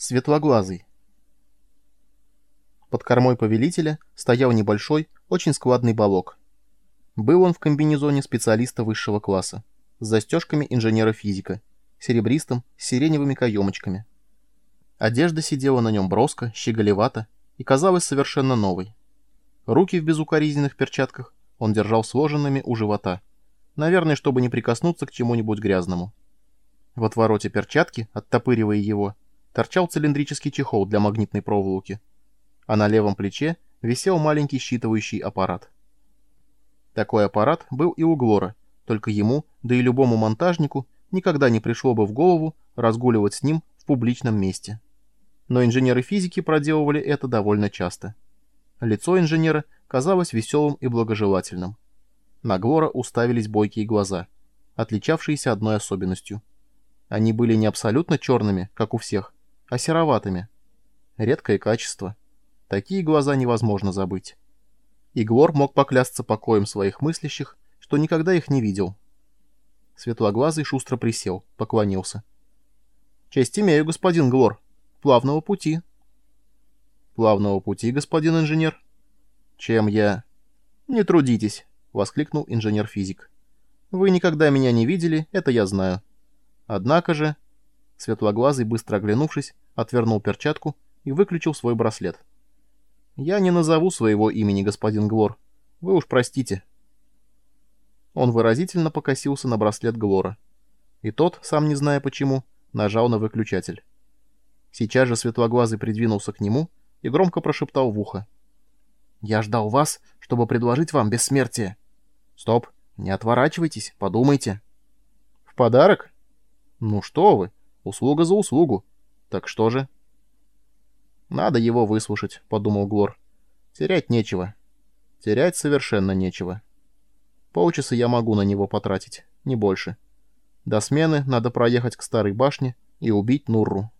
Светлоглазый. Под кормой повелителя стоял небольшой, очень складный балок. Был он в комбинезоне специалиста высшего класса, с застежками инженера-физика, серебристым, с сиреневыми каемочками. Одежда сидела на нем броско, щеголевато и казалась совершенно новой. Руки в безукоризненных перчатках он держал сложенными у живота, наверное, чтобы не прикоснуться к чему-нибудь грязному. В отвороте перчатки, оттопыривая его, торчал цилиндрический чехол для магнитной проволоки, а на левом плече висел маленький считывающий аппарат. Такой аппарат был и у Глора, только ему, да и любому монтажнику, никогда не пришло бы в голову разгуливать с ним в публичном месте. Но инженеры физики проделывали это довольно часто. Лицо инженера казалось веселым и благожелательным. На Глора уставились бойкие глаза, отличавшиеся одной особенностью. Они были не абсолютно черными, как у всех, а сероватыми. Редкое качество. Такие глаза невозможно забыть. Иглор мог поклясться покоем своих мыслящих, что никогда их не видел. Светлоглазый шустро присел, поклонился. «Честь имею, господин Глор. Плавного пути». «Плавного пути, господин инженер». «Чем я...» «Не трудитесь», — воскликнул инженер-физик. «Вы никогда меня не видели, это я знаю. Однако же...» Светлоглазый, быстро оглянувшись, отвернул перчатку и выключил свой браслет. «Я не назову своего имени, господин Глор. Вы уж простите». Он выразительно покосился на браслет Глора. И тот, сам не зная почему, нажал на выключатель. Сейчас же Светлоглазый придвинулся к нему и громко прошептал в ухо. «Я ждал вас, чтобы предложить вам бессмертие». «Стоп, не отворачивайтесь, подумайте». «В подарок?» «Ну что вы, Услуга за услугу. Так что же? Надо его выслушать, подумал Глор. Терять нечего. Терять совершенно нечего. Полчаса я могу на него потратить, не больше. До смены надо проехать к старой башне и убить Нурру.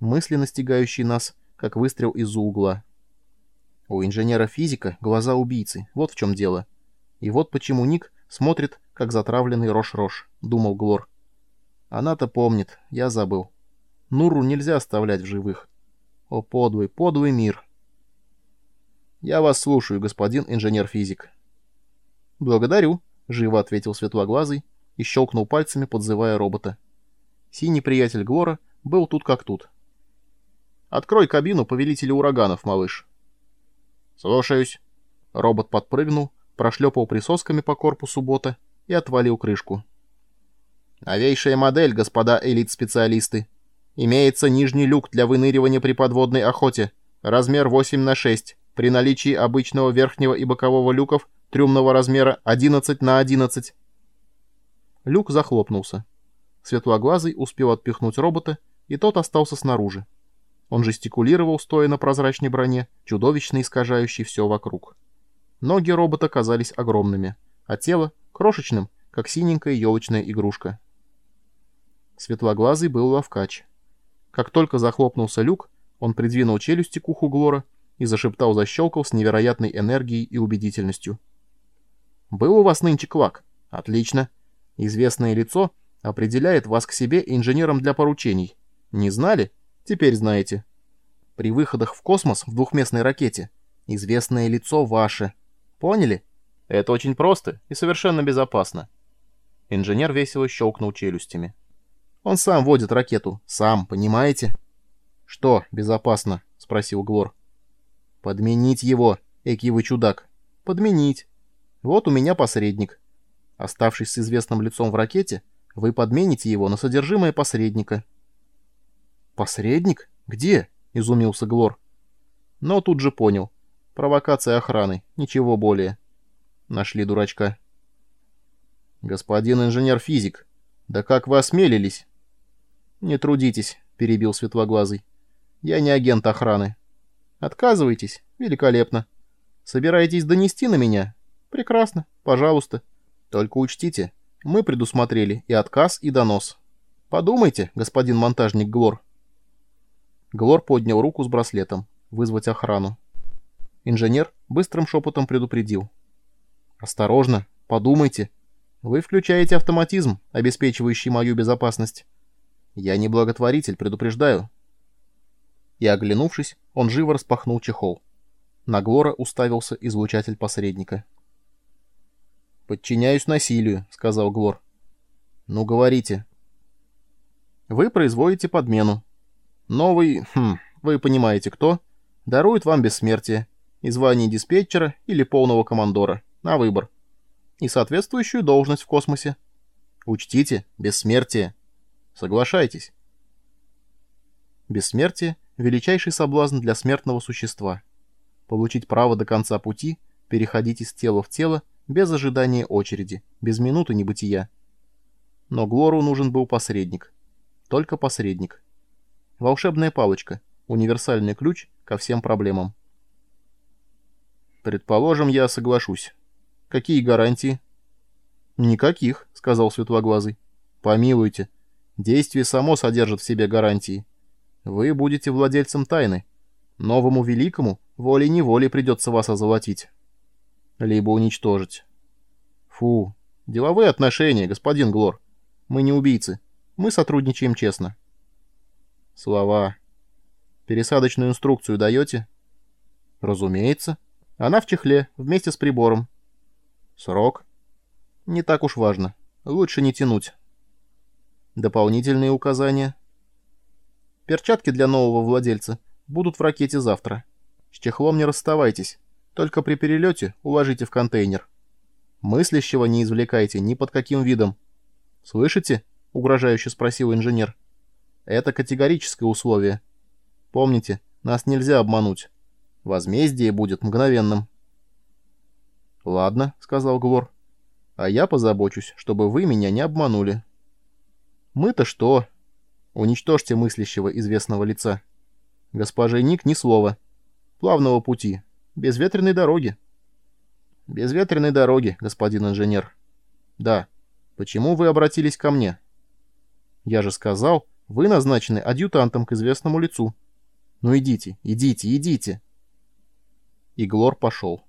Мысли, настигающие нас, как выстрел из-за угла. У инженера-физика глаза убийцы, вот в чем дело. И вот почему Ник смотрит, как затравленный Рош-Рош, думал Глор. Она-то помнит, я забыл. Нуру нельзя оставлять в живых. О, подлый, подлый мир. Я вас слушаю, господин инженер-физик. Благодарю, живо ответил светлоглазый и щелкнул пальцами, подзывая робота. Синий приятель Глора был тут как тут. «Открой кабину повелителя ураганов, малыш». «Слушаюсь». Робот подпрыгнул, прошлепал присосками по корпусу бота и отвалил крышку. Новейшая модель, господа элит-специалисты. Имеется нижний люк для выныривания при подводной охоте. Размер 8 на 6. При наличии обычного верхнего и бокового люков трюмного размера 11 на 11. Люк захлопнулся. Светлоглазый успел отпихнуть робота, и тот остался снаружи. Он жестикулировал, стоя на прозрачной броне, чудовищно искажающей все вокруг. Ноги робота казались огромными, а тело — крошечным, как синенькая елочная игрушка. Светлоглазый был ловкач. Как только захлопнулся люк, он придвинул челюсти к уху Глора и зашептал-защелкал с невероятной энергией и убедительностью. «Был у вас нынче квак? Отлично. Известное лицо определяет вас к себе инженером для поручений. Не знали? Теперь знаете. При выходах в космос в двухместной ракете известное лицо ваше. Поняли? Это очень просто и совершенно безопасно». Инженер весело щелкнул челюстями. Он сам водит ракету. Сам, понимаете? Что, безопасно? Спросил Глор. Подменить его, эки вы чудак. Подменить. Вот у меня посредник. Оставшись с известным лицом в ракете, вы подмените его на содержимое посредника. Посредник? Где? Изумился Глор. Но тут же понял. Провокация охраны, ничего более. Нашли дурачка. Господин инженер-физик, да как вы осмелились? «Не трудитесь», — перебил Светлоглазый. «Я не агент охраны». «Отказываетесь? Великолепно. Собираетесь донести на меня? Прекрасно. Пожалуйста. Только учтите, мы предусмотрели и отказ, и донос. Подумайте, господин монтажник Глор». Глор поднял руку с браслетом. «Вызвать охрану». Инженер быстрым шепотом предупредил. «Осторожно, подумайте. Вы включаете автоматизм, обеспечивающий мою безопасность. Я не благотворитель, предупреждаю. И, оглянувшись, он живо распахнул чехол. На Глора уставился излучатель посредника. «Подчиняюсь насилию», — сказал Глор. «Ну, говорите». «Вы производите подмену. Новый, хм, вы понимаете кто, дарует вам бессмертие и звание диспетчера или полного командора, на выбор, и соответствующую должность в космосе. Учтите, бессмертие. Соглашайтесь. Бессмертие — величайший соблазн для смертного существа. Получить право до конца пути, переходить из тела в тело без ожидания очереди, без минуты небытия. Но Глору нужен был посредник. Только посредник. Волшебная палочка, универсальный ключ ко всем проблемам. Предположим, я соглашусь. Какие гарантии? Никаких, сказал Светлоглазый. Помилуйте. Действие само содержит в себе гарантии. Вы будете владельцем тайны. Новому великому волей-неволей придется вас озолотить. Либо уничтожить. Фу, деловые отношения, господин Глор. Мы не убийцы. Мы сотрудничаем честно. Слова. Пересадочную инструкцию даете? Разумеется. Она в чехле, вместе с прибором. Срок? Не так уж важно. Лучше не тянуть. Дополнительные указания. Перчатки для нового владельца будут в ракете завтра. С чехлом не расставайтесь. Только при перелете уложите в контейнер. Мыслящего не извлекайте ни под каким видом. «Слышите?» — угрожающе спросил инженер. «Это категорическое условие. Помните, нас нельзя обмануть. Возмездие будет мгновенным». «Ладно», — сказал Глор. «А я позабочусь, чтобы вы меня не обманули». «Мы-то что?» «Уничтожьте мыслящего известного лица». «Госпоже Ник ни слова. Плавного пути. Безветренной дороги». «Безветренной дороги, господин инженер». «Да. Почему вы обратились ко мне?» «Я же сказал, вы назначены адъютантом к известному лицу». «Ну идите, идите, идите». Иглор пошел.